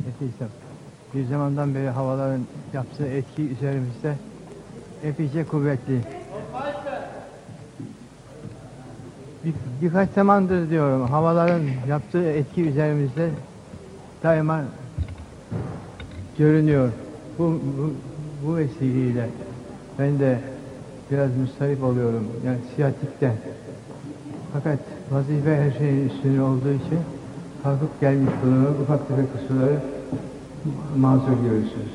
epeyce bir zamandan beri havaların yaptığı etki üzerimizde epeyce kuvvetli. Bir, birkaç zamandır diyorum havaların yaptığı etki üzerimizde daima görünüyor. Bu, bu, bu vesileyle ben de biraz müstarip oluyorum. Yani siyatikten. Fakat vazife her şeyin üstünde olduğu için kalkıp gelmiş bulunuyor. Ufak tefek kusurları mazur görürsünüz.